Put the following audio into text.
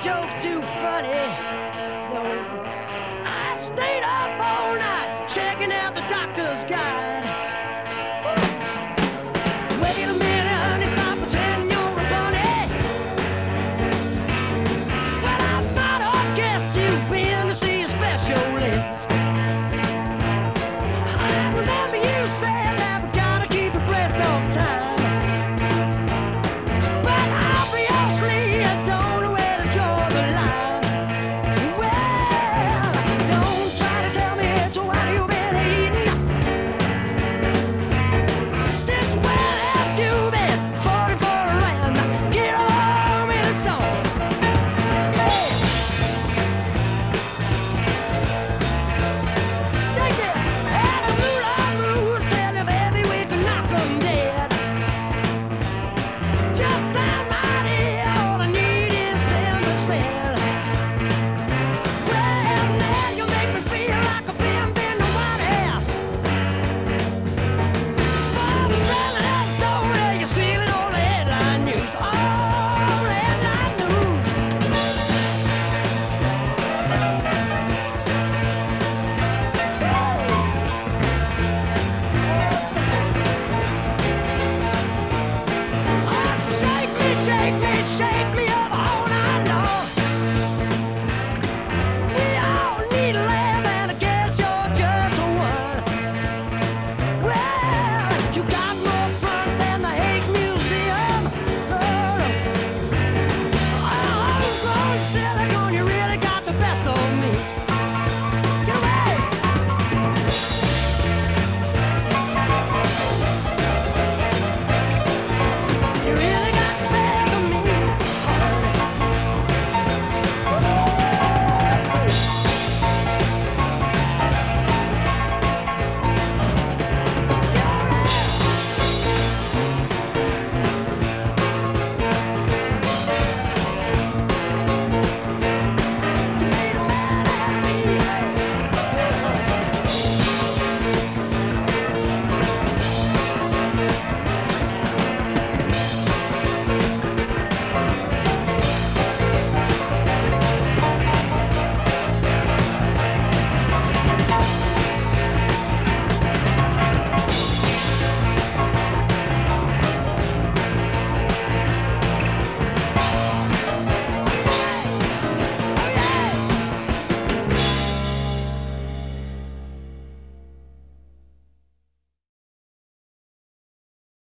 joke too funny. No, I stayed up. exchange.